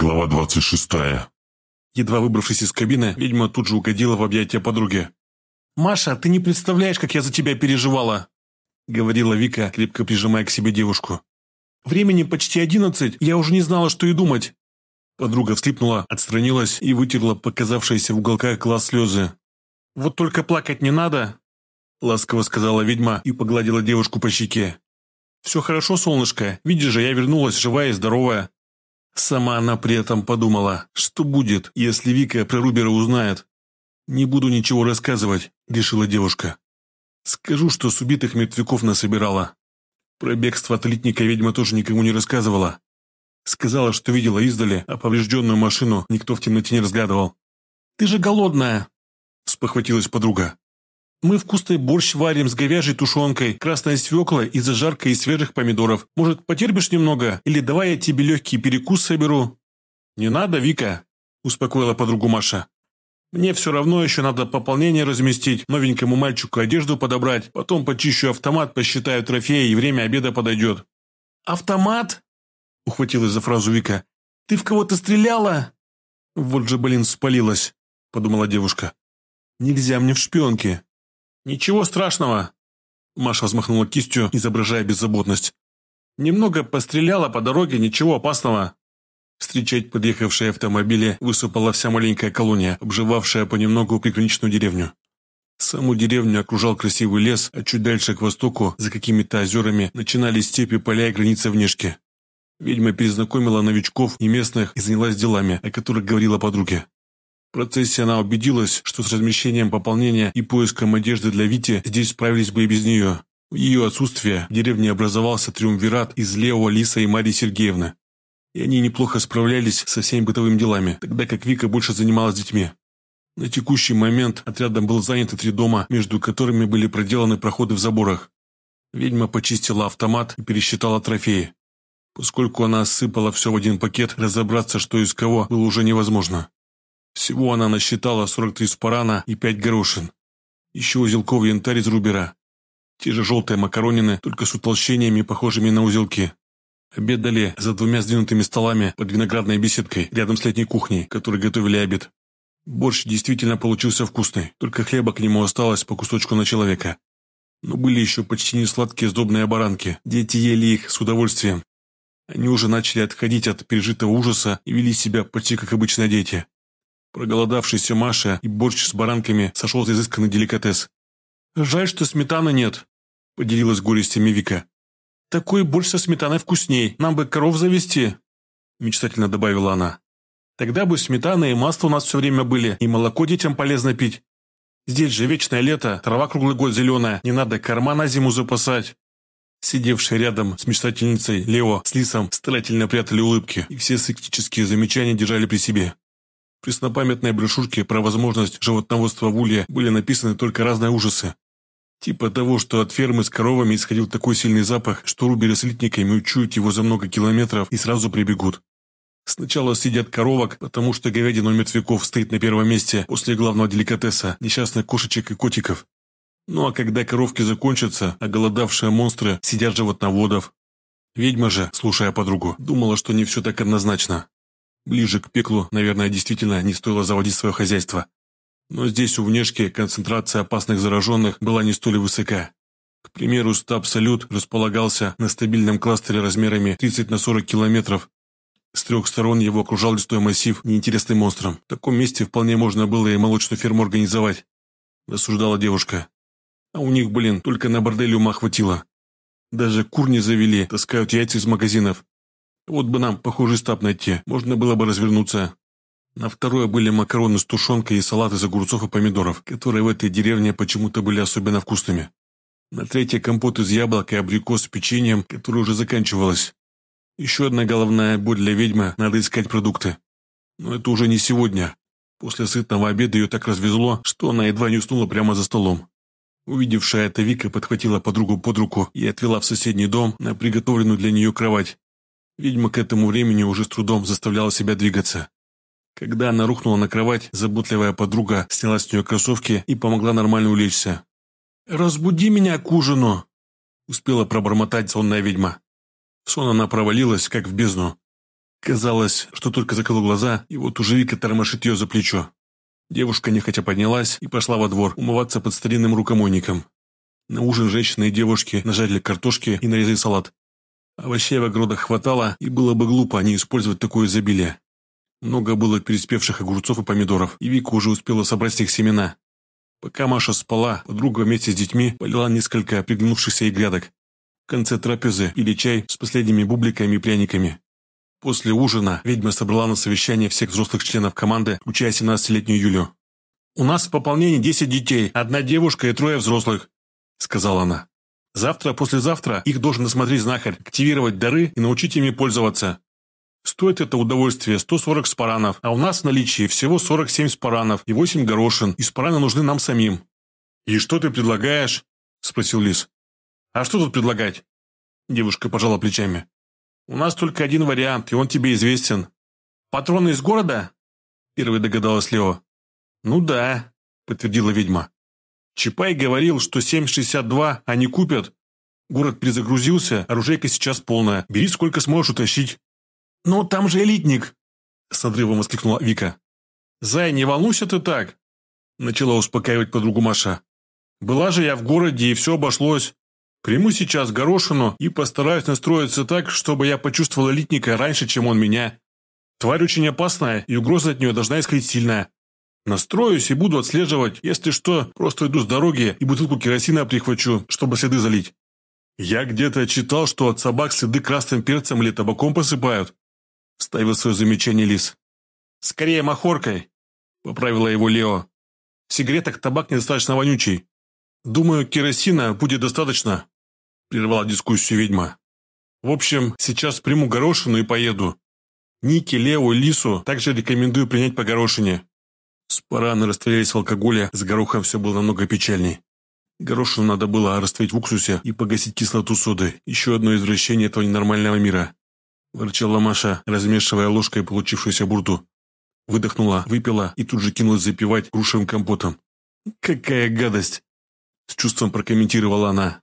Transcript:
Глава 26. Едва выбравшись из кабины, ведьма тут же угодила в объятия подруги. «Маша, ты не представляешь, как я за тебя переживала!» говорила Вика, крепко прижимая к себе девушку. «Времени почти одиннадцать, я уже не знала, что и думать!» Подруга всхлипнула, отстранилась и вытерла показавшиеся в уголках глаз слезы. «Вот только плакать не надо!» ласково сказала ведьма и погладила девушку по щеке. «Все хорошо, солнышко, видишь же, я вернулась живая и здоровая!» Сама она при этом подумала, что будет, если Вика про Рубера узнает. «Не буду ничего рассказывать», – решила девушка. «Скажу, что с убитых мертвяков насобирала. Про бегство от литника ведьма тоже никому не рассказывала. Сказала, что видела издали, а поврежденную машину никто в темноте не разглядывал. «Ты же голодная!» – спохватилась подруга. Мы вкусный борщ варим с говяжьей тушенкой, красной свеклой и зажаркой из свежих помидоров. Может, потерпишь немного? Или давай я тебе легкий перекус соберу?» «Не надо, Вика», – успокоила подругу Маша. «Мне все равно еще надо пополнение разместить, новенькому мальчику одежду подобрать, потом почищу автомат, посчитаю трофеи и время обеда подойдет». «Автомат?» – ухватилась за фразу Вика. «Ты в кого-то стреляла?» «Вот же, блин, спалилась», – подумала девушка. «Нельзя мне в шпионке». «Ничего страшного!» Маша взмахнула кистью, изображая беззаботность. «Немного постреляла по дороге, ничего опасного!» Встречать подъехавшие автомобили высыпала вся маленькая колония, обживавшая понемногу приграничную деревню. Саму деревню окружал красивый лес, а чуть дальше к востоку, за какими-то озерами, начинались степи, поля и граница внешки. Ведьма перезнакомила новичков и местных и занялась делами, о которых говорила подруге. В процессе она убедилась, что с размещением пополнения и поиском одежды для Вити здесь справились бы и без нее. В ее отсутствие в деревне образовался триумвират из Лео, Лиса и Марии Сергеевны. И они неплохо справлялись со всеми бытовыми делами, тогда как Вика больше занималась детьми. На текущий момент отрядом был занято три дома, между которыми были проделаны проходы в заборах. Ведьма почистила автомат и пересчитала трофеи. Поскольку она сыпала все в один пакет, разобраться, что из кого, было уже невозможно. Всего она насчитала 43 спарана и 5 горошин. Еще узелковый янтарь из рубера. Те же желтые макаронины, только с утолщениями, похожими на узелки. Обедали за двумя сдвинутыми столами под виноградной беседкой рядом с летней кухней, которой готовили обед. Борщ действительно получился вкусный, только хлеба к нему осталось по кусочку на человека. Но были еще почти не сладкие сдобные баранки, дети ели их с удовольствием. Они уже начали отходить от пережитого ужаса и вели себя почти как обычные дети. Проголодавшаяся Маша и борщ с баранками сошел за изысканный деликатес. «Жаль, что сметаны нет», – поделилась горестями Вика. «Такой борщ со сметаной вкусней, нам бы коров завести», – мечтательно добавила она. «Тогда бы сметана и масло у нас все время были, и молоко детям полезно пить. Здесь же вечное лето, трава круглый год зеленая, не надо корма на зиму запасать». Сидевшие рядом с мечтательницей Лео с Лисом старательно прятали улыбки, и все скептические замечания держали при себе. Преснопамятной брошюрке про возможность животноводства в Улье были написаны только разные ужасы. Типа того, что от фермы с коровами исходил такой сильный запах, что рубери с литниками учуют его за много километров и сразу прибегут. Сначала съедят коровок, потому что говядина у мертвяков стоит на первом месте после главного деликатеса – несчастных кошечек и котиков. Ну а когда коровки закончатся, а голодавшие монстры сидят животноводов. Ведьма же, слушая подругу, думала, что не все так однозначно. Ближе к пеклу, наверное, действительно не стоило заводить свое хозяйство. Но здесь у внешки концентрация опасных зараженных была не столь высока. К примеру, стаб «Салют» располагался на стабильном кластере размерами 30 на 40 километров. С трех сторон его окружал лесной массив, неинтересный монстром. В таком месте вполне можно было и молочную ферму организовать, рассуждала девушка. А у них, блин, только на борделе ума хватило. Даже кур не завели, таскают яйца из магазинов. Вот бы нам похожий стаб найти, можно было бы развернуться. На второе были макароны с тушенкой и салат из огурцов и помидоров, которые в этой деревне почему-то были особенно вкусными. На третье компот из яблок и абрикос с печеньем, которое уже заканчивалось. Еще одна головная боль для ведьмы – надо искать продукты. Но это уже не сегодня. После сытного обеда ее так развезло, что она едва не уснула прямо за столом. Увидевшая это Вика подхватила подругу под руку и отвела в соседний дом на приготовленную для нее кровать. Ведьма к этому времени уже с трудом заставляла себя двигаться. Когда она рухнула на кровать, заботливая подруга сняла с нее кроссовки и помогла нормально улечься. «Разбуди меня к ужину!» – успела пробормотать сонная ведьма. В сон она провалилась, как в бездну. Казалось, что только закрыл глаза, и вот уже Вика тормошит ее за плечо. Девушка нехотя поднялась и пошла во двор умываться под старинным рукомойником. На ужин женщины и девушки нажарили картошки и нарезали салат. Овощей в огородах хватало, и было бы глупо не использовать такое изобилие. Много было переспевших огурцов и помидоров, и Вика уже успела собрать с них семена. Пока Маша спала, подруга вместе с детьми полила несколько приглянувшихся ей грядок. В конце трапезы или чай с последними бубликами и пряниками. После ужина ведьма собрала на совещание всех взрослых членов команды, включая 17-летнюю Юлю. «У нас в пополнении 10 детей, одна девушка и трое взрослых», – сказала она. «Завтра-послезавтра их должен осмотреть знахарь, активировать дары и научить ими пользоваться. Стоит это удовольствие 140 спаранов, а у нас в наличии всего 47 спаранов и 8 горошин, и спараны нужны нам самим». «И что ты предлагаешь?» – спросил Лис. «А что тут предлагать?» Девушка пожала плечами. «У нас только один вариант, и он тебе известен». «Патроны из города?» Первый догадалась Лео. «Ну да», – подтвердила ведьма. Чапай говорил, что 7,62 они купят. Город перезагрузился, оружейка сейчас полная. Бери сколько сможешь утащить. «Но там же элитник!» С надрывом воскликнула Вика. «Зай, не волнуйся ты так!» Начала успокаивать подругу Маша. «Была же я в городе, и все обошлось. Приму сейчас горошину и постараюсь настроиться так, чтобы я почувствовал элитника раньше, чем он меня. Тварь очень опасная, и угроза от нее должна исходить сильная. Настроюсь и буду отслеживать. Если что, просто иду с дороги и бутылку керосина прихвачу, чтобы следы залить. Я где-то читал, что от собак следы красным перцем или табаком посыпают. Ставил свое замечание Лис. «Скорее махоркой», — поправила его Лео. «В сигаретах табак недостаточно вонючий. Думаю, керосина будет достаточно», — прервала дискуссию ведьма. «В общем, сейчас приму горошину и поеду. Ники, Лео и Лису также рекомендую принять по горошине». Спараны растворялись в алкоголе, с горохом все было намного печальней. Горошину надо было растворить в уксусе и погасить кислоту соды. Еще одно извращение этого ненормального мира. Ворчала Маша, размешивая ложкой получившуюся бурду. Выдохнула, выпила и тут же кинулась запивать грушевым компотом. «Какая гадость!» С чувством прокомментировала она.